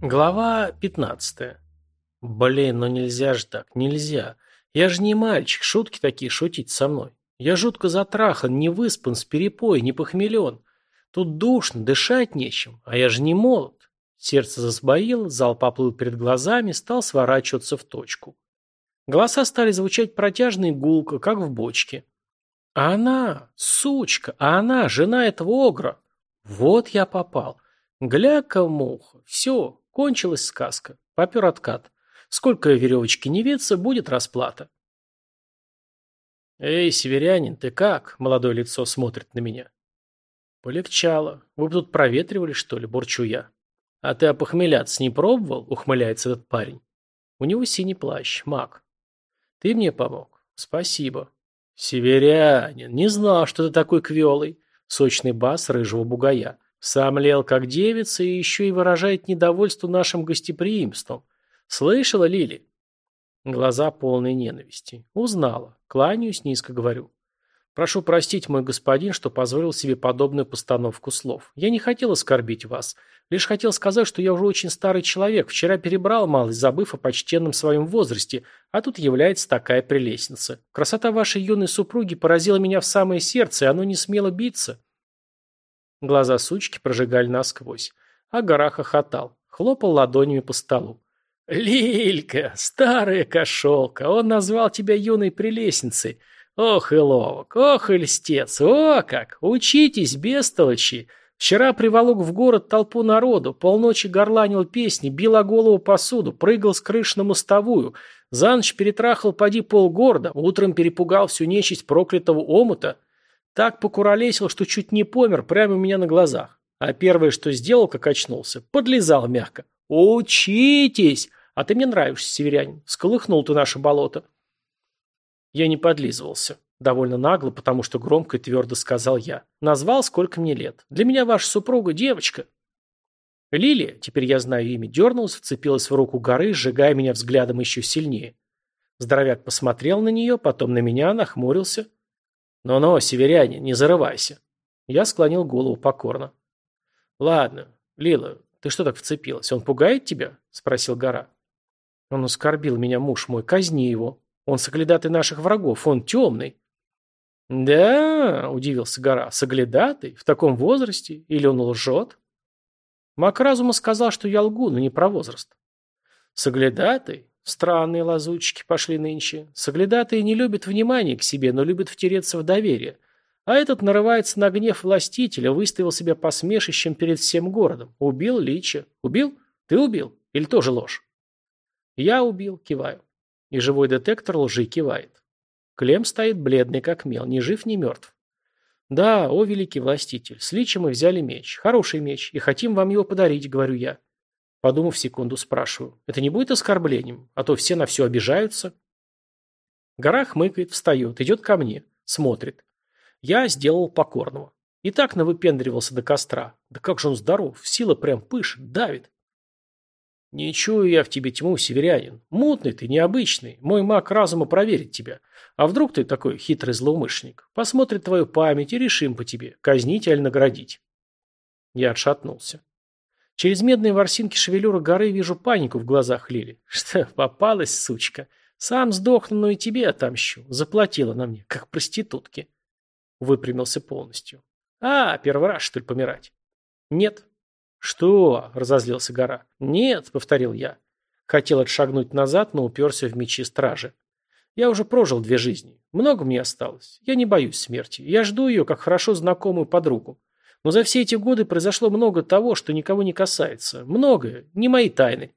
Глава 15. Блин, ну нельзя же так, нельзя. Я же не мальчик, шутки такие шутить со мной. Я жутко затрахан, не выспан, с перепоя, не похмелен. Тут душно, дышать нечем, а я же не молод. Сердце засбоило, зал поплыл перед глазами, стал сворачиваться в точку. Голоса стали звучать протяжно и гулко, как в бочке. А она, сучка, а она, жена этого огра. Вот я попал. Гля-ка муха. Все, кончилась сказка. Попер откат. Сколько веревочки не веться, будет расплата. «Эй, северянин, ты как?» Молодое лицо смотрит на меня. «Полегчало. Вы бы тут проветривали, что ли?» Бурчу я. «А ты опохмеляться не пробовал?» Ухмыляется этот парень. У него синий плащ, маг. «Ты мне помог. Спасибо». «Северянин, не знал, что ты такой квелый». Сочный бас рыжего бугая. Сам лел как девица и еще и выражает недовольство нашим гостеприимством. Слышала, Лили? Глаза полные ненависти. Узнала. Кланяюсь, низко говорю. Прошу простить, мой господин, что позволил себе подобную постановку слов. Я не хотел оскорбить вас. Лишь хотел сказать, что я уже очень старый человек. Вчера перебрал малость, забыв о почтенном своем возрасте, а тут является такая прелестница. Красота вашей юной супруги поразила меня в самое сердце, и оно не смело биться. Глаза сучки прожигали насквозь. А гора хохотал, хлопал ладонями по столу. «Лилька, старая кошелка, он назвал тебя юной прелестницей. Ох и ловок, ох и льстец, о как! Учитесь, бестолочи! Вчера приволок в город толпу народу, полночи горланил песни, бил о голову посуду, прыгал с крыш на мостовую, за ночь перетрахал поди полгорода, утром перепугал всю нечисть проклятого омута. Так покуролесил, что чуть не помер прямо у меня на глазах. А первое, что сделал, как очнулся, подлезал мягко. «Учитесь!» А ты мне нравишься, северянин. Сколыхнул ты наше болото. Я не подлизывался. Довольно нагло, потому что громко и твердо сказал я. Назвал, сколько мне лет. Для меня ваша супруга девочка. Лилия, теперь я знаю имя, дернулась, вцепилась в руку горы, сжигая меня взглядом еще сильнее. Здоровяк посмотрел на нее, потом на меня, нахмурился. «Ну-ну, северяне, не зарывайся». Я склонил голову покорно. «Ладно, Лила, ты что так вцепилась? Он пугает тебя?» – спросил гора. Он оскорбил меня, муж мой, казни его. Он соглядатый наших врагов, он темный. Да, удивился гора, соглядатый? В таком возрасте? Или он лжет? Мак разума сказал, что я лгу, но не про возраст. Соглядатый? Странные лазучки пошли нынче. Соглядатые не любят внимания к себе, но любят втереться в доверие. А этот нарывается на гнев властителя, выставил себя посмешищем перед всем городом. Убил Лича. Убил? Ты убил? Или тоже ложь? Я убил, киваю. И живой детектор лжи кивает. Клем стоит бледный, как мел, ни жив, ни мертв. Да, о великий властитель, с личем мы взяли меч. Хороший меч, и хотим вам его подарить, говорю я. Подумав секунду, спрашиваю. Это не будет оскорблением? А то все на все обижаются. Гора хмыкает, встает, идет ко мне, смотрит. Я сделал покорного. И так навыпендривался до костра. Да как же он здоров, сила прям пышет, давит. «Не чую я в тебе тьму, северянин. Мутный ты, необычный. Мой маг разума проверит тебя. А вдруг ты такой хитрый злоумышленник? Посмотрит твою память и решим по тебе, казнить или наградить». Я отшатнулся. Через медные ворсинки шевелюры горы вижу панику в глазах Лили. Что, попалась, сучка? Сам сдохну, но и тебе отомщу. Заплатила на мне, как проститутки. Выпрямился полностью. А, первый раз, что ли, помирать? Нет, «Что?» – разозлился гора. «Нет», – повторил я. Хотел отшагнуть назад, но уперся в мечи стражи. Я уже прожил две жизни. Много мне осталось. Я не боюсь смерти. Я жду ее, как хорошо знакомую подругу. Но за все эти годы произошло много того, что никого не касается. Многое. Не мои тайны.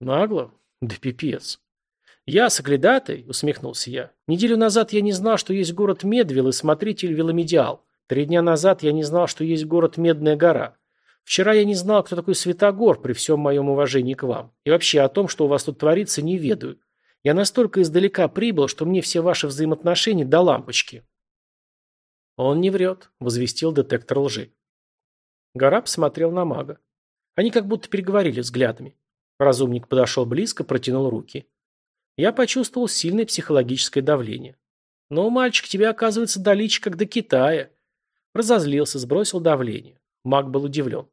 Нагло? Да пипец. Я соглядатый, усмехнулся я. Неделю назад я не знал, что есть город Медвил и смотритель Веломедиал. Три дня назад я не знал, что есть город Медная гора. Вчера я не знал, кто такой Святогор, при всем моем уважении к вам. И вообще о том, что у вас тут творится, не ведаю. Я настолько издалека прибыл, что мне все ваши взаимоотношения до лампочки. Он не врет, возвестил детектор лжи. Гараб смотрел на мага. Они как будто переговорили взглядами. Разумник подошел близко, протянул руки. Я почувствовал сильное психологическое давление. Но, мальчик, тебе оказывается доличь, как до Китая. Разозлился, сбросил давление. Маг был удивлен.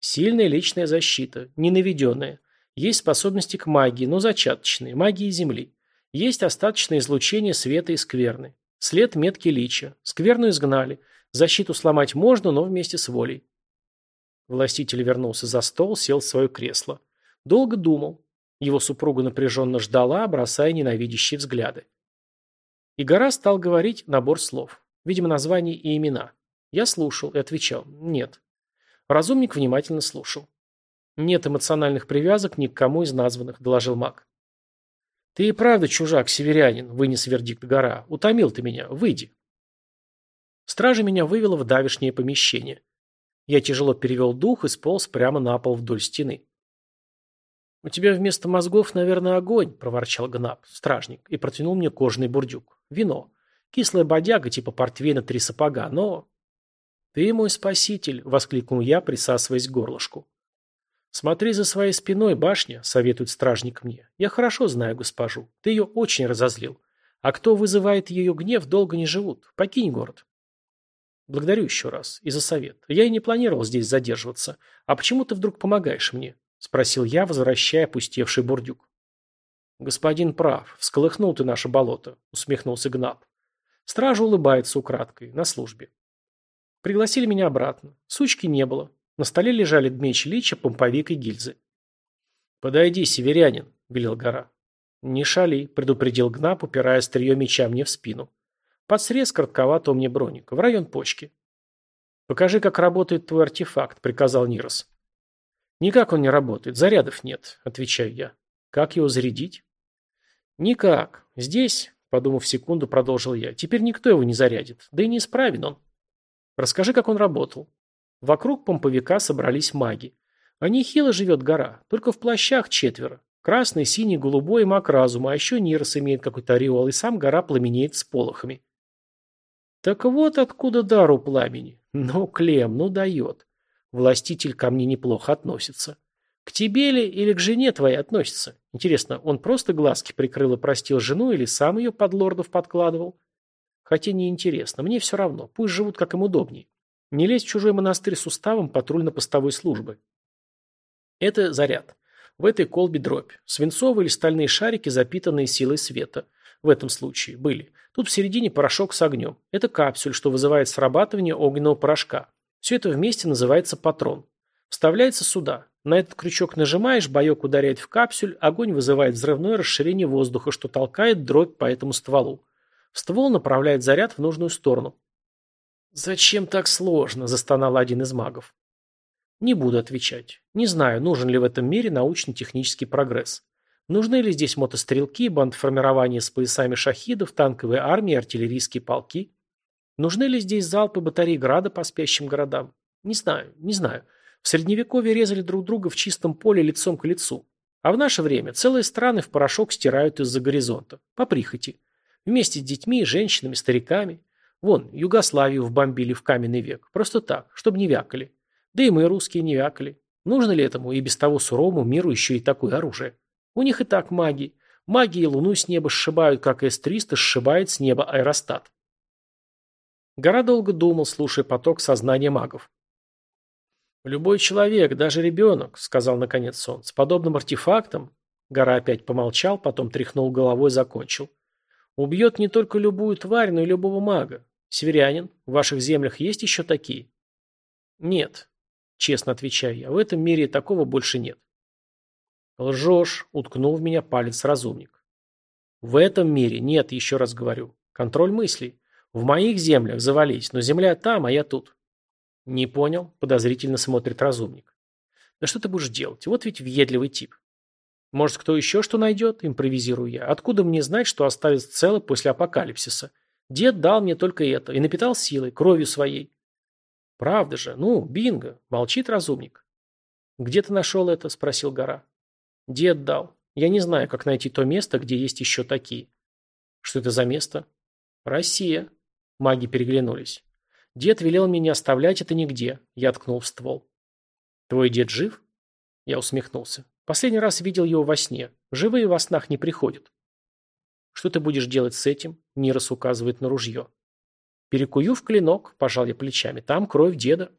Сильная личная защита, не наведенная. Есть способности к магии, но зачаточные, магии Земли. Есть остаточное излучение света и скверны. След метки лича. Скверну изгнали. Защиту сломать можно, но вместе с волей. Властитель вернулся за стол, сел в свое кресло. Долго думал. Его супруга напряженно ждала, бросая ненавидящие взгляды. И гора стал говорить набор слов. Видимо, названия и имена. Я слушал и отвечал «нет». Разумник внимательно слушал. «Нет эмоциональных привязок ни к кому из названных», – доложил маг. «Ты и правда чужак, северянин», – вынес вердикт гора. «Утомил ты меня. Выйди». Стража меня вывела в давешнее помещение. Я тяжело перевел дух и сполз прямо на пол вдоль стены. «У тебя вместо мозгов, наверное, огонь», – проворчал Гнап, стражник, и протянул мне кожаный бурдюк. «Вино. Кислая бодяга, типа портвейна три сапога, но «Ты мой спаситель!» – воскликнул я, присасываясь к горлышку. «Смотри за своей спиной, башня», – советует стражник мне. «Я хорошо знаю госпожу. Ты ее очень разозлил. А кто вызывает ее гнев, долго не живут. Покинь город». «Благодарю еще раз. И за совет. Я и не планировал здесь задерживаться. А почему ты вдруг помогаешь мне?» – спросил я, возвращая опустевший бурдюк. «Господин прав. Всколыхнул ты наше болото», – усмехнулся Гнап. Стража улыбается украдкой, на службе. Пригласили меня обратно. Сучки не было. На столе лежали меч Лича, помповик и гильзы. «Подойди, северянин», — велел гора. «Не шали», — предупредил Гнап, упирая острие меча мне в спину. «Под срез мне броник, в район почки». «Покажи, как работает твой артефакт», — приказал Нирос. «Никак он не работает, зарядов нет», — отвечаю я. «Как его зарядить?» «Никак. Здесь», — подумав секунду, продолжил я, — «теперь никто его не зарядит, да и не исправен он». Расскажи, как он работал. Вокруг помповика собрались маги. А нехило живет гора, только в плащах четверо. Красный, синий, голубой маг разума, а еще Нирос имеет какой-то ореол, и сам гора пламенеет с полохами. Так вот откуда дару пламени. Ну, Клем, ну дает. Властитель ко мне неплохо относится. К тебе ли или к жене твоей относится? Интересно, он просто глазки прикрыл и простил жену или сам ее под лордов подкладывал? Хотя неинтересно, мне все равно, пусть живут как им удобнее. Не лезь в чужой монастырь с уставом патрульно-постовой службы. Это заряд. В этой колбе дробь. Свинцовые или стальные шарики, запитанные силой света. В этом случае были. Тут в середине порошок с огнем. Это капсюль, что вызывает срабатывание огненного порошка. Все это вместе называется патрон. Вставляется сюда. На этот крючок нажимаешь, боек ударяет в капсюль, огонь вызывает взрывное расширение воздуха, что толкает дробь по этому стволу. Ствол направляет заряд в нужную сторону. «Зачем так сложно?» – застонал один из магов. Не буду отвечать. Не знаю, нужен ли в этом мире научно-технический прогресс. Нужны ли здесь мотострелки, бандформирование с поясами шахидов, танковые армии, артиллерийские полки? Нужны ли здесь залпы батарей града по спящим городам? Не знаю, не знаю. В средневековье резали друг друга в чистом поле лицом к лицу. А в наше время целые страны в порошок стирают из-за горизонта. По прихоти. Вместе с детьми, женщинами, стариками. Вон, Югославию вбомбили в каменный век. Просто так, чтобы не вякали. Да и мы, русские, не вякали. Нужно ли этому и без того суровому миру еще и такое оружие? У них и так маги. Маги и луну с неба сшибают, как С-300 сшибает с неба аэростат. Гора долго думал, слушая поток сознания магов. «Любой человек, даже ребенок», — сказал наконец он, — «с подобным артефактом...» Гора опять помолчал, потом тряхнул головой закончил. Убьет не только любую тварь, но и любого мага. Северянин, в ваших землях есть еще такие? Нет, честно отвечаю я, в этом мире такого больше нет. Лжешь, уткнул в меня палец разумник. В этом мире нет, еще раз говорю. Контроль мыслей. В моих землях завались, но земля там, а я тут. Не понял, подозрительно смотрит разумник. Да что ты будешь делать? Вот ведь въедливый тип. Может, кто еще что найдет? Импровизирую я. Откуда мне знать, что оставится цело после апокалипсиса? Дед дал мне только это и напитал силой, кровью своей. Правда же? Ну, бинго. Молчит разумник. Где ты нашел это? Спросил гора. Дед дал. Я не знаю, как найти то место, где есть еще такие. Что это за место? Россия. Маги переглянулись. Дед велел мне не оставлять это нигде. Я ткнул в ствол. Твой дед жив? Я усмехнулся. Последний раз видел его во сне. Живые во снах не приходят. Что ты будешь делать с этим? Нирос указывает на ружье. Перекую в клинок, пожал я плечами. Там кровь деда.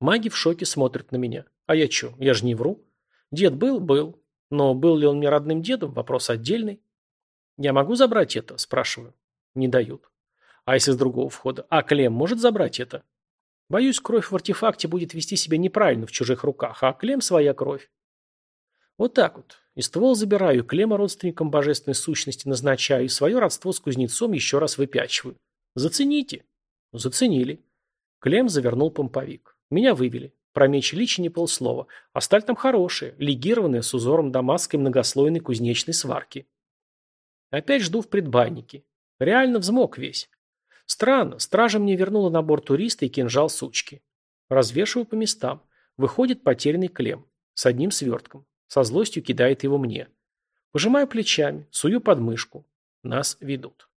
Маги в шоке смотрят на меня. А я чё, я же не вру. Дед был? Был. Но был ли он мне родным дедом? Вопрос отдельный. Я могу забрать это? Спрашиваю. Не дают. А если с другого входа? А Клем может забрать это? Боюсь, кровь в артефакте будет вести себя неправильно в чужих руках, а Клем своя кровь. Вот так вот. И ствол забираю, Клема родственникам божественной сущности назначаю, и свое родство с кузнецом еще раз выпячиваю. Зацените. Заценили. Клем завернул помповик. Меня вывели. Про меч личи не полслова. А сталь там хорошая, легированная с узором дамасской многослойной кузнечной сварки. Опять жду в предбаннике. Реально взмок весь. Странно, стража мне вернула набор туриста и кинжал сучки. Развешиваю по местам. Выходит потерянный клем. С одним свертком. Со злостью кидает его мне. Пожимаю плечами, сую под мышку. Нас ведут.